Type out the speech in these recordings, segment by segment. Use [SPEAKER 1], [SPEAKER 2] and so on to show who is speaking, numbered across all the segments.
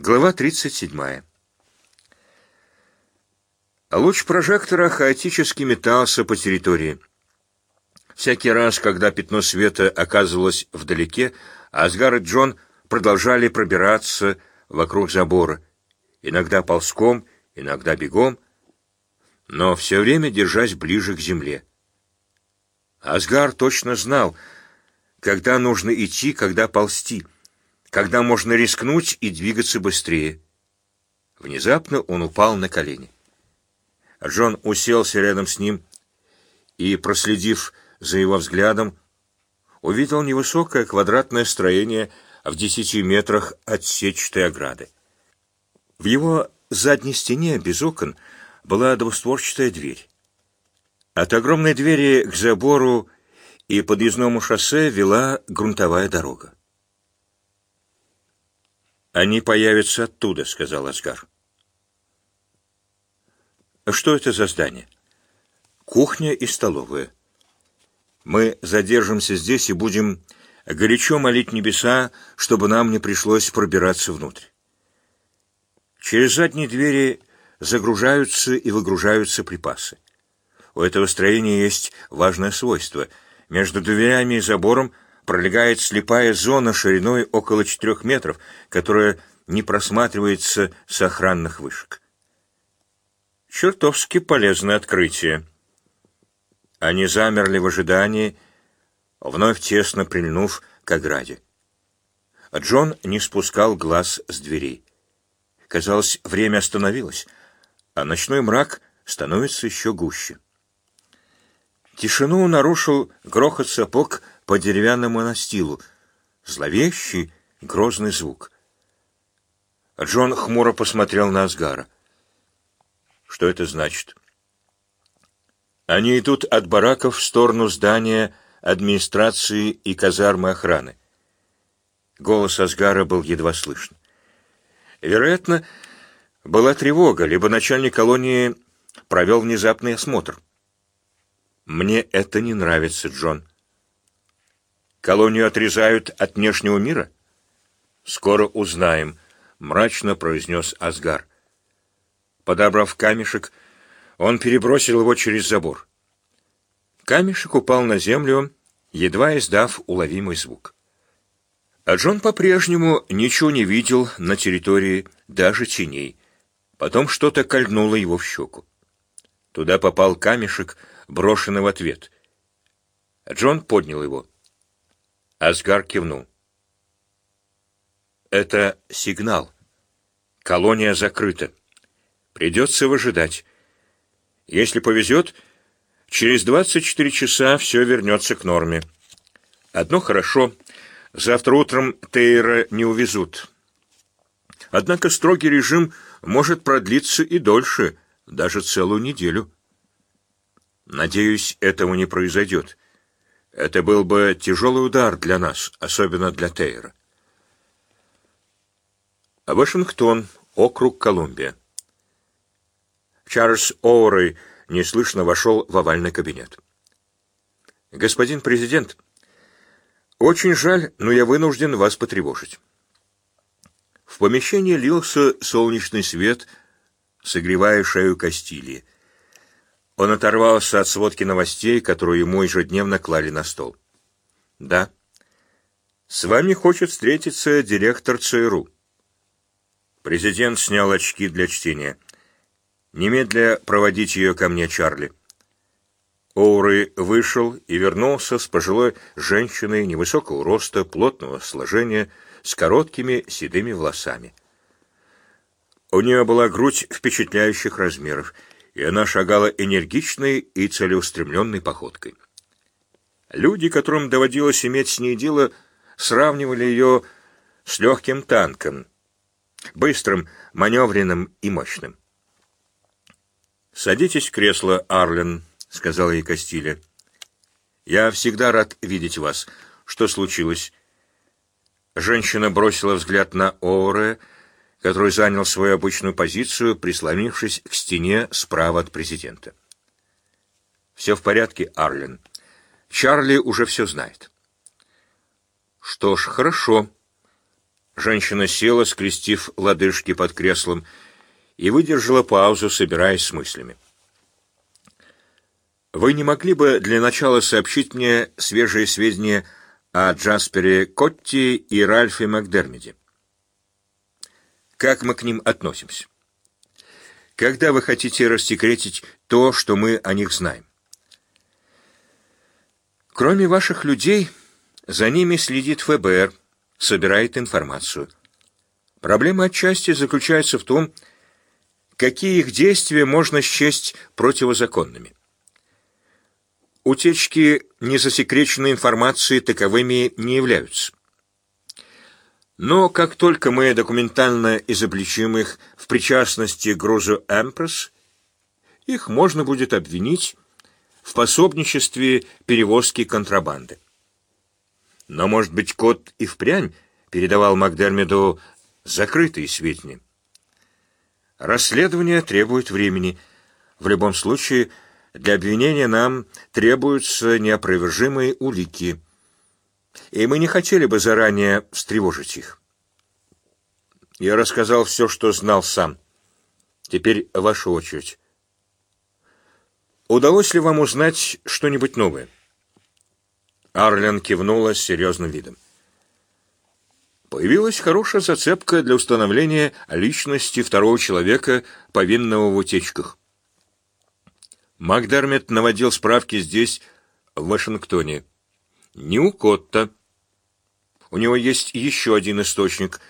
[SPEAKER 1] Глава 37. Луч прожектора хаотически метался по территории. Всякий раз, когда пятно света оказывалось вдалеке, Асгар и Джон продолжали пробираться вокруг забора, иногда ползком, иногда бегом, но все время держась ближе к земле. Асгар точно знал, когда нужно идти, когда ползти — когда можно рискнуть и двигаться быстрее. Внезапно он упал на колени. Джон уселся рядом с ним и, проследив за его взглядом, увидел невысокое квадратное строение в десяти метрах от сетчатой ограды. В его задней стене, без окон, была двустворчатая дверь. От огромной двери к забору и подъездному шоссе вела грунтовая дорога. «Они появятся оттуда», — сказал Асгар. «Что это за здание?» «Кухня и столовая. Мы задержимся здесь и будем горячо молить небеса, чтобы нам не пришлось пробираться внутрь. Через задние двери загружаются и выгружаются припасы. У этого строения есть важное свойство. Между дверями и забором — пролегает слепая зона шириной около четырех метров, которая не просматривается с охранных вышек. Чертовски полезное открытие. Они замерли в ожидании, вновь тесно прильнув к ограде. Джон не спускал глаз с дверей. Казалось, время остановилось, а ночной мрак становится еще гуще. Тишину нарушил грохот сапог по деревянному настилу, зловещий, грозный звук. Джон хмуро посмотрел на Асгара. Что это значит? Они идут от бараков в сторону здания администрации и казармы охраны. Голос Асгара был едва слышен. Вероятно, была тревога, либо начальник колонии провел внезапный осмотр. Мне это не нравится, Джон. Колонию отрезают от внешнего мира? Скоро узнаем, мрачно произнес Асгар. Подобрав камешек, он перебросил его через забор. Камешек упал на землю, едва издав уловимый звук. А Джон по-прежнему ничего не видел на территории, даже теней. Потом что-то кольнуло его в щеку. Туда попал камешек, брошенный в ответ. Джон поднял его. Асгар кивнул. Это сигнал. Колония закрыта. Придется выжидать. Если повезет, через 24 часа все вернется к норме. Одно хорошо. Завтра утром Тейра не увезут. Однако строгий режим может продлиться и дольше, даже целую неделю. Надеюсь, этого не произойдет. Это был бы тяжелый удар для нас, особенно для Тейра. Вашингтон, округ Колумбия. Чарльз Оурей неслышно вошел в овальный кабинет. «Господин президент, очень жаль, но я вынужден вас потревожить». В помещении лился солнечный свет, согревая шею Кастилии. Он оторвался от сводки новостей, которую ему ежедневно клали на стол. «Да. С вами хочет встретиться директор ЦРУ». Президент снял очки для чтения. «Немедля проводить ее ко мне, Чарли». Оуры вышел и вернулся с пожилой женщиной невысокого роста, плотного сложения, с короткими седыми волосами. У нее была грудь впечатляющих размеров — и она шагала энергичной и целеустремленной походкой. Люди, которым доводилось иметь с ней дело, сравнивали ее с легким танком, быстрым, маневренным и мощным. «Садитесь в кресло, Арлен», — сказала ей Кастиля. «Я всегда рад видеть вас. Что случилось?» Женщина бросила взгляд на Оуре, — который занял свою обычную позицию, прислонившись к стене справа от президента. «Все в порядке, Арлен. Чарли уже все знает». «Что ж, хорошо. Женщина села, скрестив лодыжки под креслом, и выдержала паузу, собираясь с мыслями. «Вы не могли бы для начала сообщить мне свежие сведения о Джаспере Котти и Ральфе Макдермиде? Как мы к ним относимся? Когда вы хотите рассекретить то, что мы о них знаем? Кроме ваших людей, за ними следит ФБР, собирает информацию. Проблема отчасти заключается в том, какие их действия можно счесть противозаконными. Утечки незасекреченной информации таковыми не являются. Но как только мы документально изобличим их в причастности к грузу «Эмпресс», их можно будет обвинить в пособничестве перевозки контрабанды. Но, может быть, кот и впрямь передавал Макдермиду закрытые сведения. Расследование требует времени. В любом случае, для обвинения нам требуются неопровержимые улики, и мы не хотели бы заранее встревожить их. Я рассказал все, что знал сам. Теперь ваша очередь. Удалось ли вам узнать что-нибудь новое? Арлен кивнула с серьезным видом. Появилась хорошая зацепка для установления личности второго человека, повинного в утечках. Макдермит наводил справки здесь, в Вашингтоне. Не у Котта. У него есть еще один источник.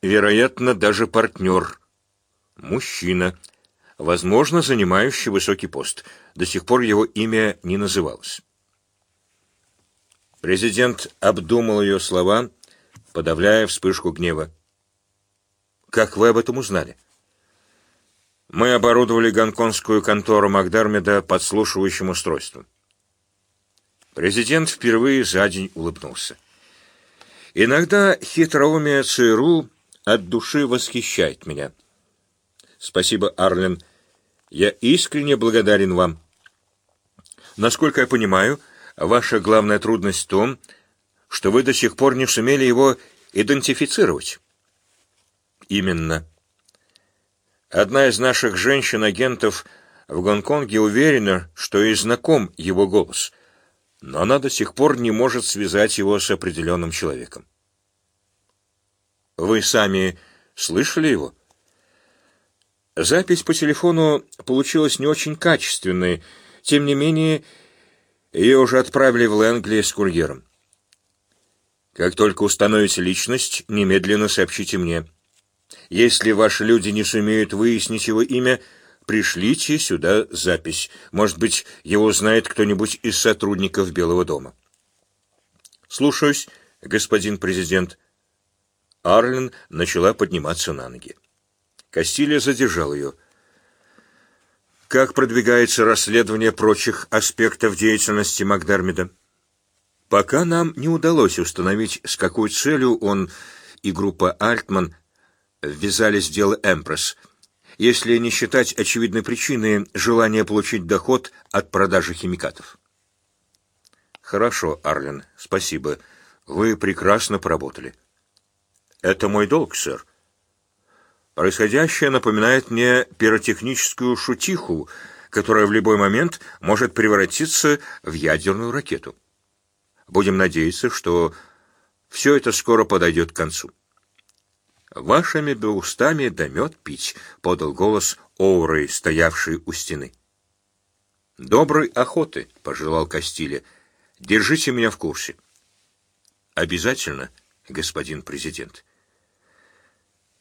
[SPEAKER 1] Вероятно, даже партнер. Мужчина. Возможно, занимающий высокий пост. До сих пор его имя не называлось. Президент обдумал ее слова, подавляя вспышку гнева. «Как вы об этом узнали?» «Мы оборудовали гонконгскую контору Макдармеда подслушивающим устройством». Президент впервые за день улыбнулся. «Иногда хитроумие ЦРУ от души восхищает меня. Спасибо, Арлен. Я искренне благодарен вам. Насколько я понимаю, — Ваша главная трудность в том, что вы до сих пор не сумели его идентифицировать. Именно. Одна из наших женщин-агентов в Гонконге уверена, что и знаком его голос, но она до сих пор не может связать его с определенным человеком. Вы сами слышали его? Запись по телефону получилась не очень качественной, тем не менее, ее уже отправили в Лэнгли с курьером. Как только установите личность, немедленно сообщите мне. Если ваши люди не сумеют выяснить его имя, пришлите сюда запись. Может быть, его знает кто-нибудь из сотрудников Белого дома. Слушаюсь, господин президент. Арлен начала подниматься на ноги. Кастилья задержал ее. Как продвигается расследование прочих аспектов деятельности Макдармида? Пока нам не удалось установить, с какой целью он и группа Альтман ввязались в дело «Эмпресс», если не считать очевидной причины желания получить доход от продажи химикатов. Хорошо, Арлен, спасибо. Вы прекрасно поработали. Это мой долг, сэр. Происходящее напоминает мне пиротехническую шутиху, которая в любой момент может превратиться в ядерную ракету. Будем надеяться, что все это скоро подойдет к концу. «Вашими бы устами да мед пить», — подал голос Оурой, стоявший у стены. «Доброй охоты», — пожелал Кастиле. «Держите меня в курсе». «Обязательно, господин президент».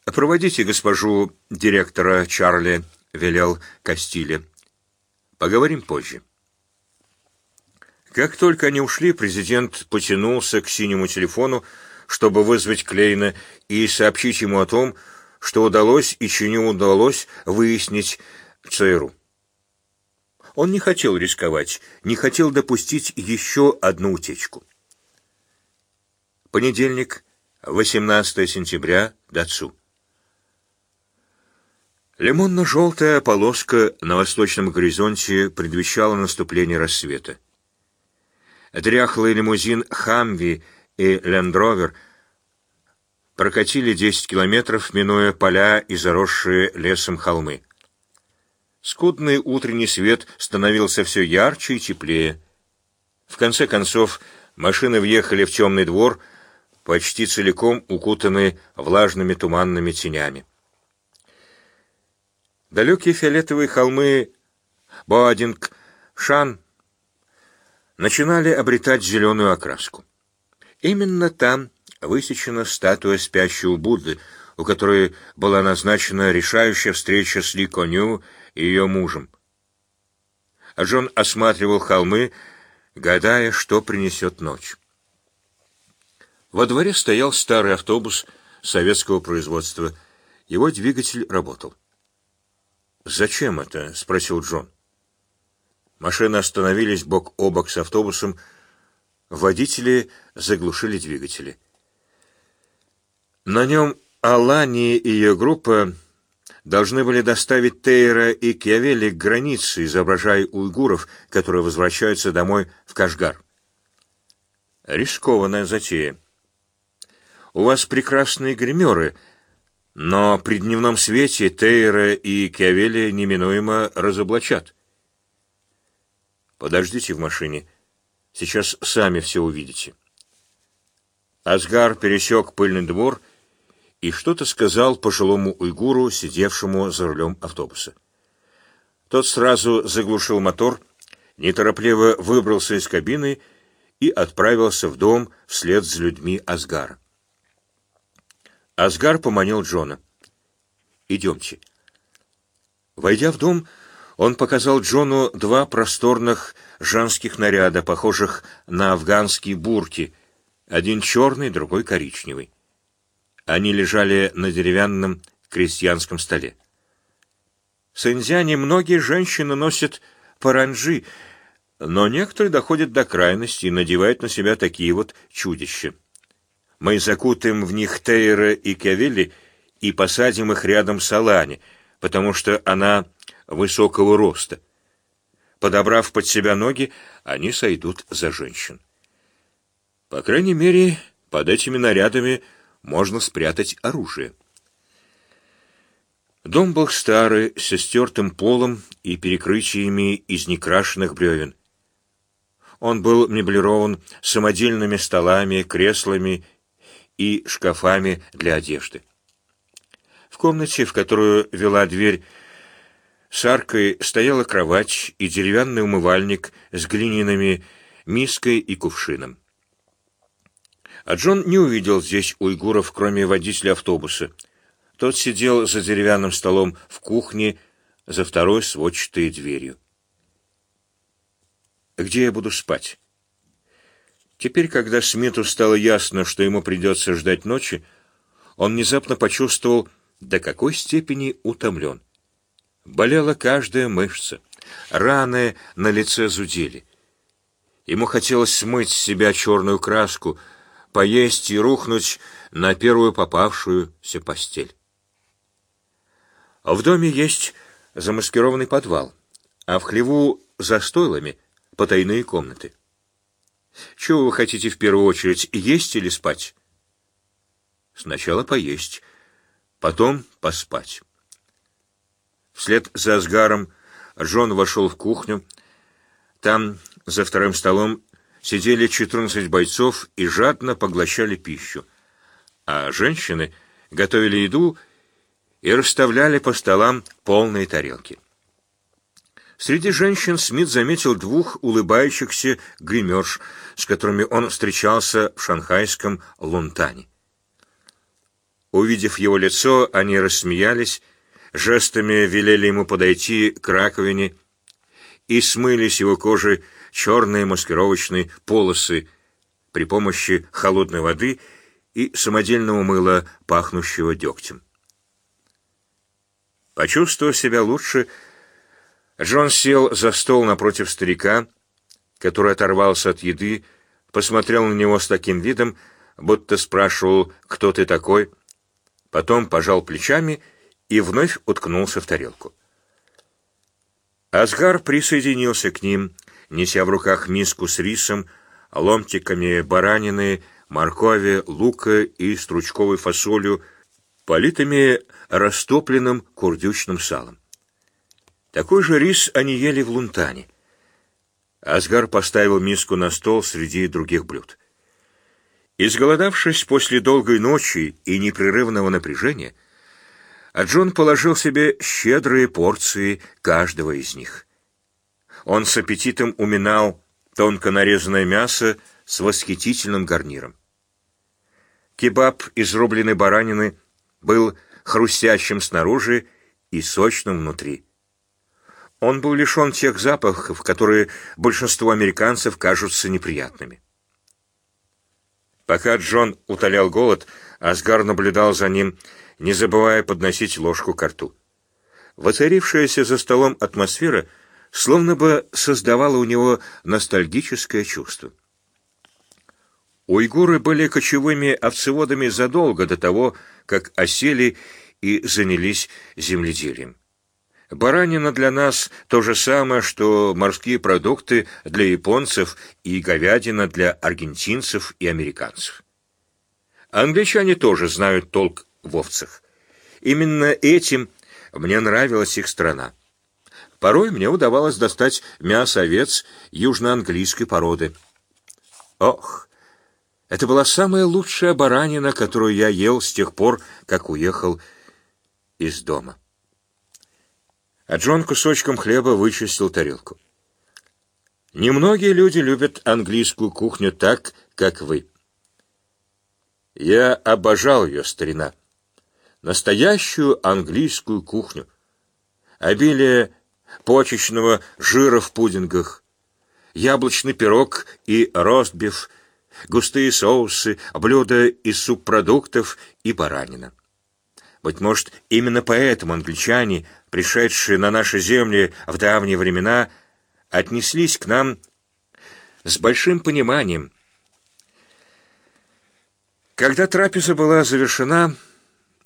[SPEAKER 1] «Проводите госпожу директора Чарли», — велел Кастиле. «Поговорим позже». Как только они ушли, президент потянулся к синему телефону, чтобы вызвать Клейна и сообщить ему о том, что удалось и что не удалось выяснить ЦРУ. Он не хотел рисковать, не хотел допустить еще одну утечку. Понедельник, 18 сентября, Дацу. Лимонно-желтая полоска на восточном горизонте предвещала наступление рассвета. Дряхлый лимузин «Хамви» и «Лендровер» прокатили десять километров, минуя поля и заросшие лесом холмы. Скудный утренний свет становился все ярче и теплее. В конце концов, машины въехали в темный двор, почти целиком укутанный влажными туманными тенями. Далекие фиолетовые холмы Боадинг-Шан начинали обретать зеленую окраску. Именно там высечена статуя спящего Будды, у которой была назначена решающая встреча с Ли Коню и ее мужем. А Джон осматривал холмы, гадая, что принесет ночь. Во дворе стоял старый автобус советского производства. Его двигатель работал. «Зачем это?» — спросил Джон. Машины остановились бок о бок с автобусом. Водители заглушили двигатели. На нем Алани и ее группа должны были доставить Тейра и Киавели к границе, изображая уйгуров, которые возвращаются домой в Кашгар. Рискованная затея. У вас прекрасные гримеры, но при дневном свете Тейра и Киавели неминуемо разоблачат. Подождите в машине. Сейчас сами все увидите. Асгар пересек пыльный двор и что-то сказал пожилому уйгуру, сидевшему за рулем автобуса. Тот сразу заглушил мотор, неторопливо выбрался из кабины и отправился в дом вслед за людьми Асгара. Асгар поманил Джона. «Идемте». Войдя в дом, он показал Джону два просторных женских наряда, похожих на афганские бурки, один черный, другой коричневый. Они лежали на деревянном крестьянском столе. В Сэньцзяне многие женщины носят паранжи, но некоторые доходят до крайности и надевают на себя такие вот чудища. Мы закутаем в них Тейра и Кавели и посадим их рядом с Алани, потому что она высокого роста. Подобрав под себя ноги, они сойдут за женщин. По крайней мере, под этими нарядами можно спрятать оружие. Дом был старый, с стертым полом и перекрытиями из некрашенных бревен. Он был меблирован самодельными столами, креслами и шкафами для одежды. В комнате, в которую вела дверь с аркой, стояла кровать и деревянный умывальник с глиняными миской и кувшином. А Джон не увидел здесь уйгуров, кроме водителя автобуса. Тот сидел за деревянным столом в кухне за второй сводчатой дверью. Где я буду спать? Теперь, когда Смиту стало ясно, что ему придется ждать ночи, он внезапно почувствовал, до какой степени утомлен. Болела каждая мышца, раны на лице зудели. Ему хотелось смыть с себя черную краску, поесть и рухнуть на первую попавшуюся постель. В доме есть замаскированный подвал, а в хлеву за стойлами потайные комнаты. Чего вы хотите в первую очередь, есть или спать? Сначала поесть, потом поспать. Вслед за Асгаром Джон вошел в кухню. Там, за вторым столом, сидели четырнадцать бойцов и жадно поглощали пищу, а женщины готовили еду и расставляли по столам полные тарелки. Среди женщин Смит заметил двух улыбающихся гримерш, с которыми он встречался в шанхайском Лунтане. Увидев его лицо, они рассмеялись, жестами велели ему подойти к раковине и смыли с его кожи черные маскировочные полосы при помощи холодной воды и самодельного мыла, пахнущего дегтем. Почувствовав себя лучше, Джон сел за стол напротив старика, который оторвался от еды, посмотрел на него с таким видом, будто спрашивал, кто ты такой, потом пожал плечами и вновь уткнулся в тарелку. Асгар присоединился к ним, неся в руках миску с рисом, ломтиками баранины, моркови, лука и стручковой фасолью, политыми растопленным курдючным салом. Такой же рис они ели в Лунтане. Асгар поставил миску на стол среди других блюд. Изголодавшись после долгой ночи и непрерывного напряжения, Джон положил себе щедрые порции каждого из них. Он с аппетитом уминал тонко нарезанное мясо с восхитительным гарниром. Кебаб из рубленой баранины был хрустящим снаружи и сочным внутри. Он был лишен тех запахов, которые большинству американцев кажутся неприятными. Пока Джон утолял голод, Асгар наблюдал за ним, не забывая подносить ложку к рту. Воцарившаяся за столом атмосфера словно бы создавала у него ностальгическое чувство. Уйгуры были кочевыми овцеводами задолго до того, как осели и занялись земледелием. Баранина для нас то же самое, что морские продукты для японцев и говядина для аргентинцев и американцев. Англичане тоже знают толк в овцах. Именно этим мне нравилась их страна. Порой мне удавалось достать мясо овец южноанглийской породы. Ох, это была самая лучшая баранина, которую я ел с тех пор, как уехал из дома а Джон кусочком хлеба вычистил тарелку. Немногие люди любят английскую кухню так, как вы. Я обожал ее, старина. Настоящую английскую кухню. Обилие почечного жира в пудингах, яблочный пирог и ростбиф, густые соусы, блюда из субпродуктов и баранина. Быть может, именно поэтому англичане пришедшие на наши земли в давние времена, отнеслись к нам с большим пониманием. Когда трапеза была завершена,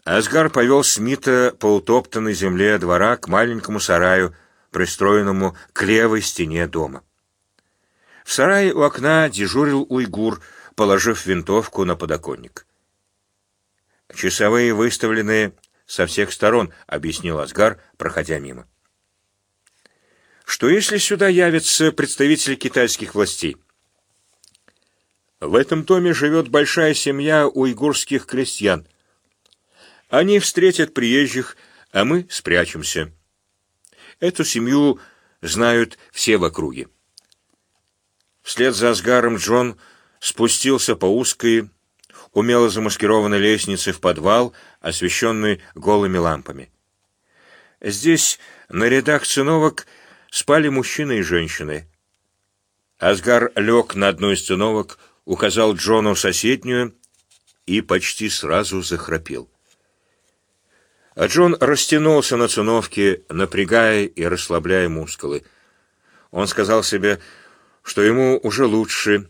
[SPEAKER 1] Асгар повел Смита по утоптанной земле двора к маленькому сараю, пристроенному к левой стене дома. В сарае у окна дежурил уйгур, положив винтовку на подоконник. Часовые, выставленные со всех сторон, объяснил Асгар, проходя мимо. Что если сюда явятся представители китайских властей? В этом доме живет большая семья уйгурских крестьян. Они встретят приезжих, а мы спрячемся. Эту семью знают все в округе. Вслед за Асгаром Джон спустился по узкой, умело замаскированной лестнице в подвал, освещенный голыми лампами. Здесь на рядах циновок спали мужчины и женщины. Асгар лег на одну из циновок, указал Джону соседнюю и почти сразу захрапел. А Джон растянулся на циновке, напрягая и расслабляя мускулы. Он сказал себе, что ему уже лучше,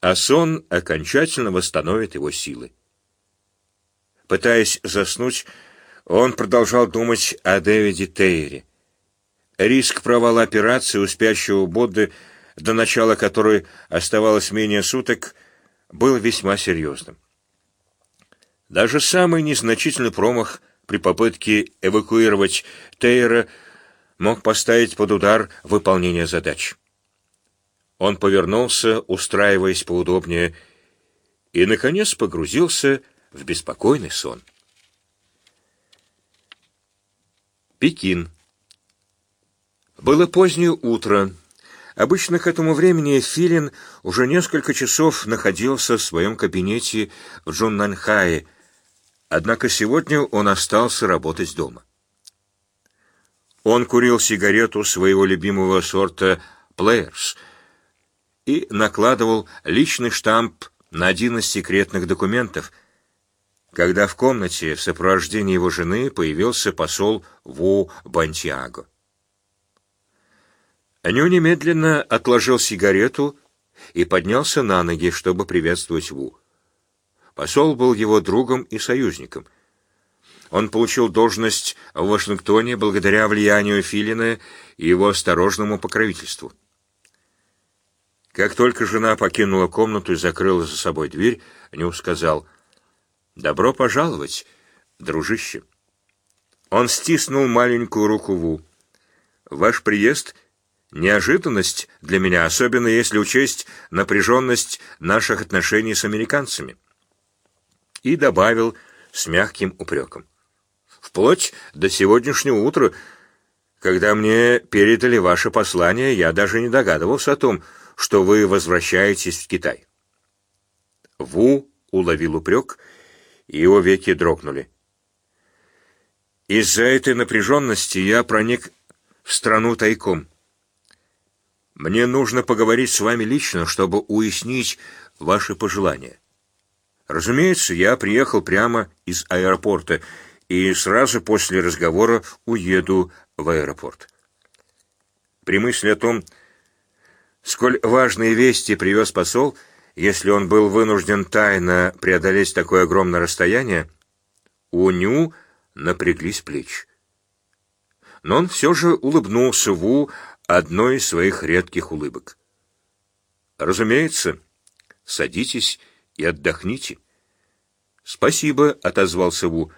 [SPEAKER 1] а сон окончательно восстановит его силы. Пытаясь заснуть, он продолжал думать о Дэвиде Тейере. Риск провала операции у спящего Бодды, до начала которой оставалось менее суток, был весьма серьезным. Даже самый незначительный промах при попытке эвакуировать Тейера мог поставить под удар выполнение задач. Он повернулся, устраиваясь поудобнее, и, наконец, погрузился в беспокойный сон. Пекин. Было позднее утро. Обычно к этому времени Филин уже несколько часов находился в своем кабинете в Джуннанхае, однако сегодня он остался работать дома. Он курил сигарету своего любимого сорта «Плеерс» и накладывал личный штамп на один из секретных документов, когда в комнате в сопровождении его жены появился посол Ву Бантьяго. Аню немедленно отложил сигарету и поднялся на ноги, чтобы приветствовать Ву. Посол был его другом и союзником. Он получил должность в Вашингтоне благодаря влиянию Филина и его осторожному покровительству. Как только жена покинула комнату и закрыла за собой дверь, Ню сказал, «Добро пожаловать, дружище». Он стиснул маленькую руку Ву. «Ваш приезд — неожиданность для меня, особенно если учесть напряженность наших отношений с американцами». И добавил с мягким упреком. «Вплоть до сегодняшнего утра, когда мне передали ваше послание, я даже не догадывался о том, что вы возвращаетесь в Китай». Ву уловил упрек, и его веки дрогнули. Из-за этой напряженности я проник в страну тайком. Мне нужно поговорить с вами лично, чтобы уяснить ваши пожелания. Разумеется, я приехал прямо из аэропорта и сразу после разговора уеду в аэропорт. При мысли о том, сколь важные вести привез посол, если он был вынужден тайно преодолеть такое огромное расстояние, у Ню напряглись плечи. Но он все же улыбнулся Ву одной из своих редких улыбок. «Разумеется, садитесь и отдохните». «Спасибо», — отозвался Ву.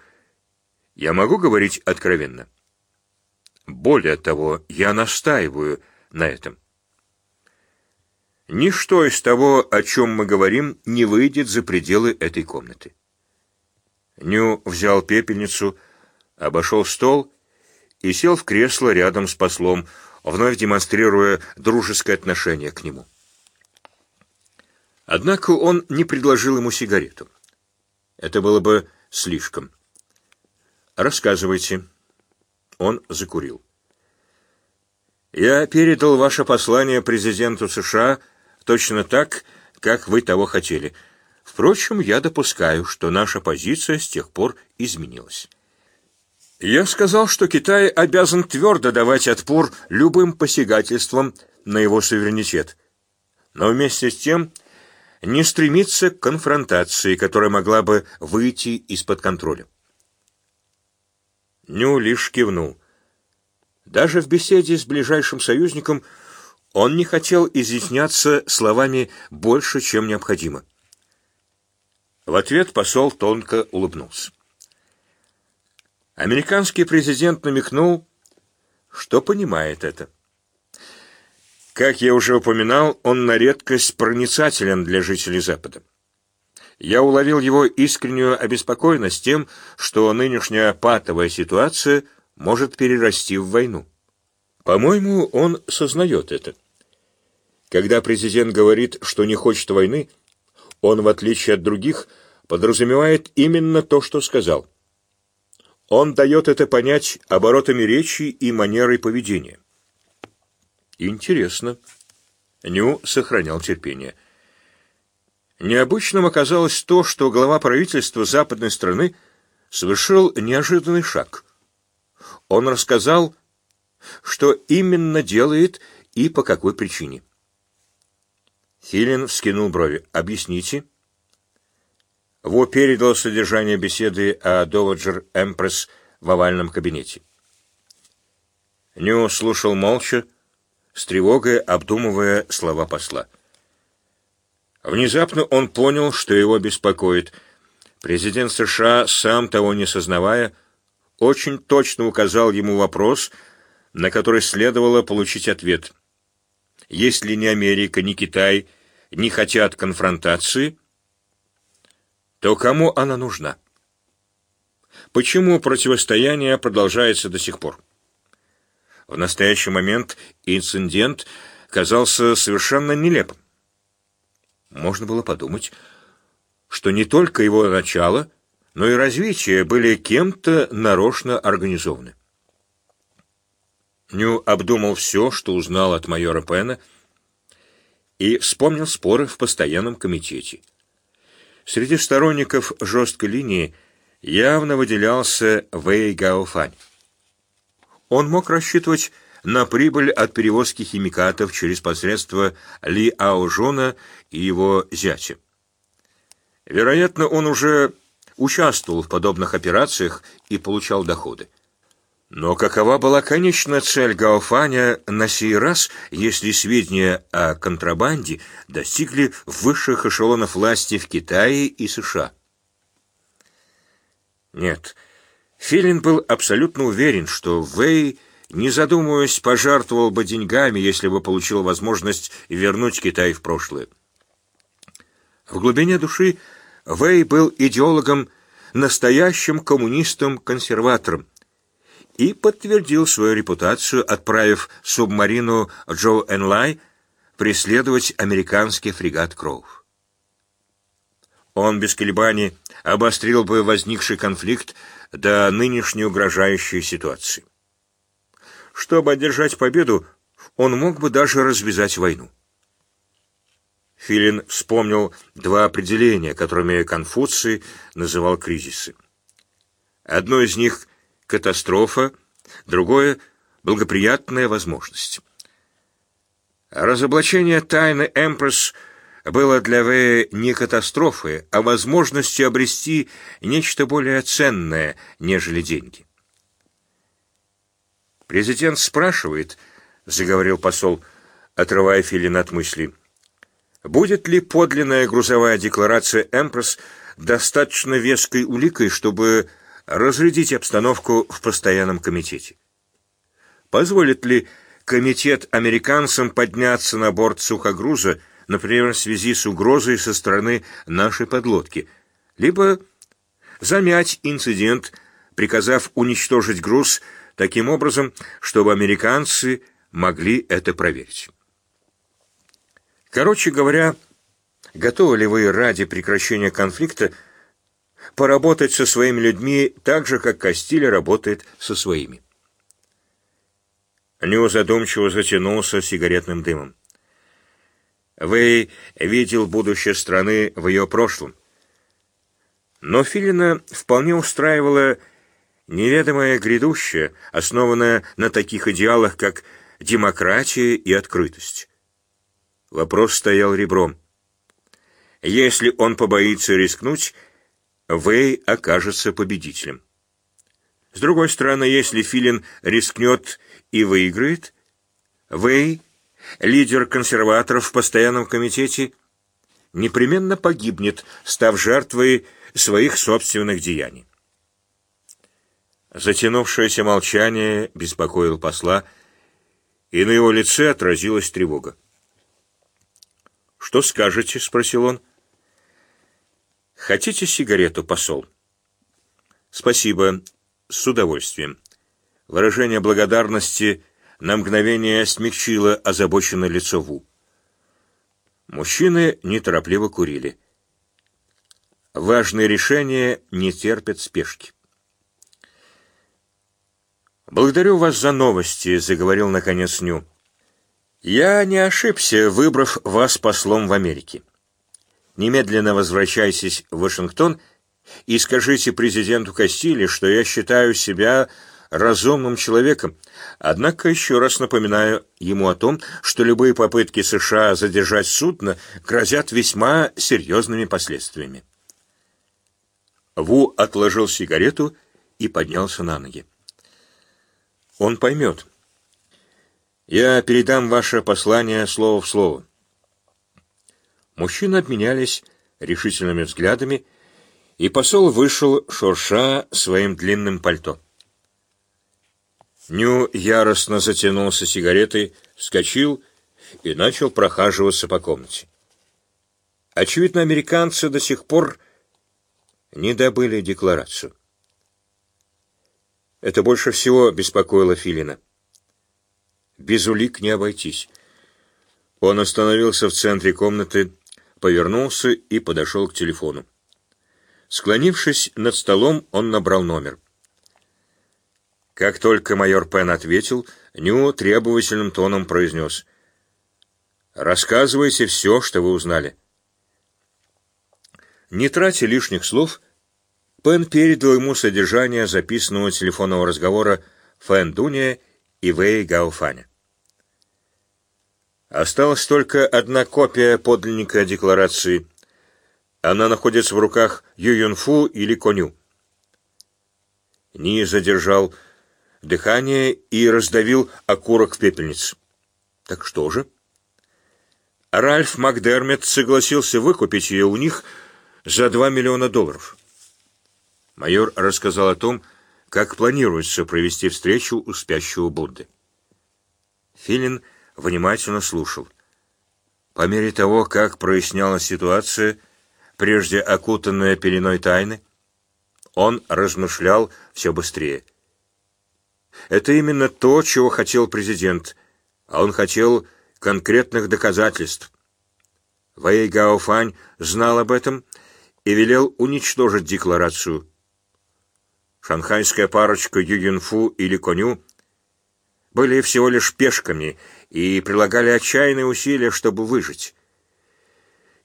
[SPEAKER 1] «Я могу говорить откровенно?» «Более того, я настаиваю на этом». Ничто из того, о чем мы говорим, не выйдет за пределы этой комнаты. Ню взял пепельницу, обошел стол и сел в кресло рядом с послом, вновь демонстрируя дружеское отношение к нему. Однако он не предложил ему сигарету. Это было бы слишком. «Рассказывайте». Он закурил. «Я передал ваше послание президенту США точно так, как вы того хотели». Впрочем, я допускаю, что наша позиция с тех пор изменилась. Я сказал, что Китай обязан твердо давать отпор любым посягательствам на его суверенитет, но вместе с тем не стремиться к конфронтации, которая могла бы выйти из-под контроля. Ню лишь кивнул. Даже в беседе с ближайшим союзником он не хотел изъясняться словами больше, чем необходимо. В ответ посол тонко улыбнулся. Американский президент намекнул, что понимает это. Как я уже упоминал, он на редкость проницателен для жителей Запада. Я уловил его искреннюю обеспокоенность тем, что нынешняя патовая ситуация может перерасти в войну. По-моему, он сознает это. Когда президент говорит, что не хочет войны, он, в отличие от других, подразумевает именно то, что сказал. Он дает это понять оборотами речи и манерой поведения. Интересно. Ню сохранял терпение. Необычным оказалось то, что глава правительства западной страны совершил неожиданный шаг. Он рассказал, что именно делает и по какой причине. Хилин вскинул брови. «Объясните». Во передал содержание беседы о Доваджер Эмпресс в овальном кабинете. Ню слушал молча, с тревогой обдумывая слова посла. Внезапно он понял, что его беспокоит. Президент США, сам того не сознавая, очень точно указал ему вопрос, на который следовало получить ответ. Если ни Америка, ни Китай не хотят конфронтации, то кому она нужна? Почему противостояние продолжается до сих пор? В настоящий момент инцидент казался совершенно нелепым. Можно было подумать, что не только его начало, но и развитие были кем-то нарочно организованы. Ню обдумал все, что узнал от майора Пена, и вспомнил споры в постоянном комитете. Среди сторонников жесткой линии явно выделялся Вэй Гаофань. Он мог рассчитывать на прибыль от перевозки химикатов через посредство Ли Аожона и его зятя. Вероятно, он уже участвовал в подобных операциях и получал доходы. Но какова была конечная цель Гауфаня на сей раз, если сведения о контрабанде достигли высших эшелонов власти в Китае и США? Нет, Филин был абсолютно уверен, что Вэй, не задумываясь, пожертвовал бы деньгами, если бы получил возможность вернуть Китай в прошлое. В глубине души Вэй был идеологом, настоящим коммунистом-консерватором, и подтвердил свою репутацию, отправив субмарину Джо Энлай преследовать американский фрегат Кроув. Он без колебаний обострил бы возникший конфликт до нынешней угрожающей ситуации. Чтобы одержать победу, он мог бы даже развязать войну. Филин вспомнил два определения, которыми Конфуций называл кризисы. Одно из них — катастрофа, другое — благоприятная возможность. Разоблачение тайны Эмпресс было для В не катастрофой, а возможностью обрести нечто более ценное, нежели деньги. «Президент спрашивает», — заговорил посол, отрывая Филин от мысли, «будет ли подлинная грузовая декларация Эмпресс достаточно веской уликой, чтобы разрядить обстановку в постоянном комитете? Позволит ли комитет американцам подняться на борт сухогруза, например, в связи с угрозой со стороны нашей подлодки, либо замять инцидент, приказав уничтожить груз таким образом, чтобы американцы могли это проверить. Короче говоря, готовы ли вы ради прекращения конфликта поработать со своими людьми так же, как Кастиль работает со своими? Ню задумчиво затянулся сигаретным дымом. Вэй видел будущее страны в ее прошлом. Но Филина вполне устраивало неведомое грядущее, основанное на таких идеалах, как демократия и открытость. Вопрос стоял ребром. Если он побоится рискнуть, Вэй окажется победителем. С другой стороны, если Филин рискнет и выиграет, Вэй лидер консерваторов в постоянном комитете, непременно погибнет, став жертвой своих собственных деяний. Затянувшееся молчание беспокоил посла, и на его лице отразилась тревога. «Что скажете?» — спросил он. «Хотите сигарету, посол?» «Спасибо, с удовольствием». Выражение благодарности — на мгновение смягчило озабоченное лицо Ву. Мужчины неторопливо курили. Важные решения не терпят спешки. «Благодарю вас за новости», — заговорил наконец Ню. «Я не ошибся, выбрав вас послом в Америке. Немедленно возвращайтесь в Вашингтон и скажите президенту Кастили, что я считаю себя разумным человеком, однако еще раз напоминаю ему о том, что любые попытки США задержать судно грозят весьма серьезными последствиями. Ву отложил сигарету и поднялся на ноги. Он поймет. Я передам ваше послание слово в слово. Мужчины обменялись решительными взглядами, и посол вышел, шурша своим длинным пальто. Ню яростно затянулся сигаретой, вскочил и начал прохаживаться по комнате. Очевидно, американцы до сих пор не добыли декларацию. Это больше всего беспокоило Филина. Без улик не обойтись. Он остановился в центре комнаты, повернулся и подошел к телефону. Склонившись над столом, он набрал номер. Как только майор Пен ответил, Ню требовательным тоном произнес. «Рассказывайте все, что вы узнали». Не тратя лишних слов, Пен передал ему содержание записанного телефонного разговора Фэн Дуня и Вэй Гауфаня. Осталась только одна копия подлинника декларации. Она находится в руках Ю Юнфу или Коню. Ни задержал дыхание и раздавил окурок в пепельнице. Так что же? Ральф Макдермит согласился выкупить ее у них за два миллиона долларов. Майор рассказал о том, как планируется провести встречу у спящего Будды. Филин внимательно слушал. По мере того, как прояснялась ситуация, прежде окутанная пеленой тайны, он размышлял все быстрее. Это именно то, чего хотел президент, а он хотел конкретных доказательств. Вэй Гаофань знал об этом и велел уничтожить декларацию. Шанхайская парочка Ююнфу или Коню были всего лишь пешками и прилагали отчаянные усилия, чтобы выжить.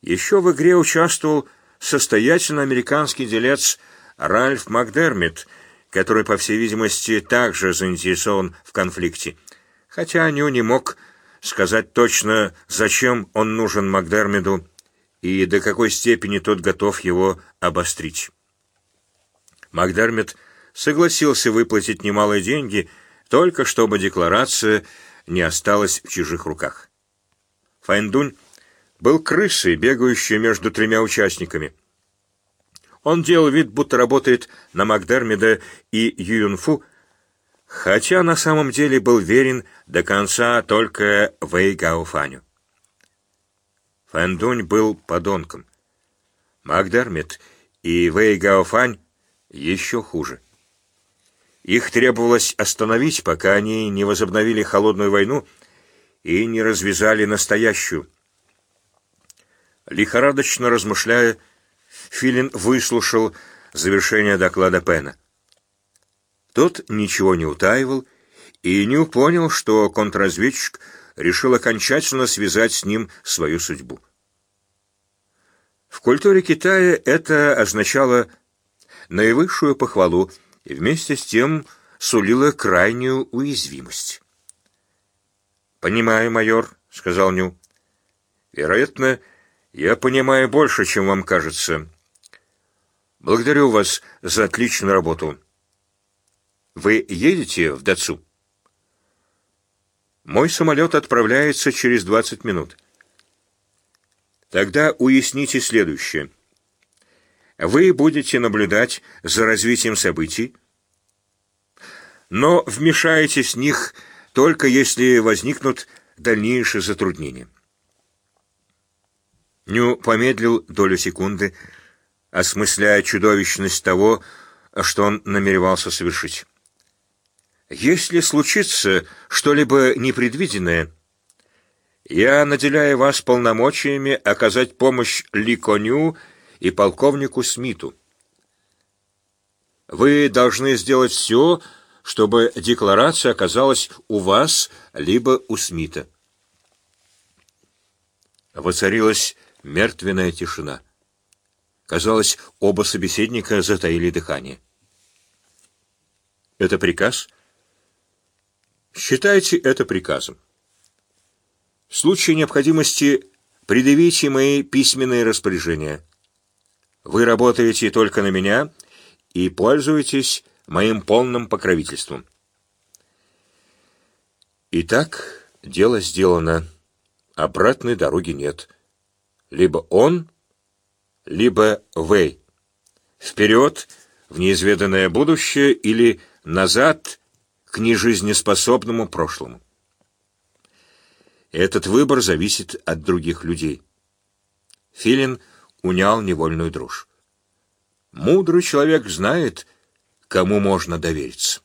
[SPEAKER 1] Еще в игре участвовал состоятельный американский делец Ральф Макдермит, который, по всей видимости, также заинтересован в конфликте, хотя Ню не мог сказать точно, зачем он нужен Макдермиду и до какой степени тот готов его обострить. Макдермит согласился выплатить немалые деньги, только чтобы декларация не осталась в чужих руках. Файндунь был крысой, бегающей между тремя участниками. Он делал вид, будто работает на Макдермида и Юнфу, хотя на самом деле был верен до конца только Вэй Гаофаню. Фэндунь был подонком. Макдермид и Вэй Гаофань еще хуже. Их требовалось остановить, пока они не возобновили холодную войну и не развязали настоящую. Лихорадочно размышляя, Филин выслушал завершение доклада Пена. Тот ничего не утаивал и не понял, что контрразведчик решил окончательно связать с ним свою судьбу. В культуре Китая это означало наивысшую похвалу и вместе с тем сулило крайнюю уязвимость. «Понимаю, майор», — сказал Ню. «Вероятно, я понимаю больше, чем вам кажется. Благодарю вас за отличную работу. Вы едете в Дацу? Мой самолет отправляется через 20 минут. Тогда уясните следующее. Вы будете наблюдать за развитием событий, но вмешаетесь в них только если возникнут дальнейшие затруднения. Ню помедлил долю секунды, осмысляя чудовищность того, что он намеревался совершить. Если случится что-либо непредвиденное, я наделяю вас полномочиями оказать помощь Ли Коню и полковнику Смиту. Вы должны сделать все, чтобы декларация оказалась у вас либо у Смита. Воцарилась мертвенная тишина. Казалось, оба собеседника затаили дыхание. Это приказ? Считайте это приказом. В случае необходимости предъявите мои письменные распоряжения. Вы работаете только на меня и пользуетесь моим полным покровительством. Итак, дело сделано. Обратной дороги нет. Либо он, либо Вэй. Вперед в неизведанное будущее или назад к нежизнеспособному прошлому. Этот выбор зависит от других людей. Филин унял невольную дрожь. Мудрый человек знает, кому можно довериться.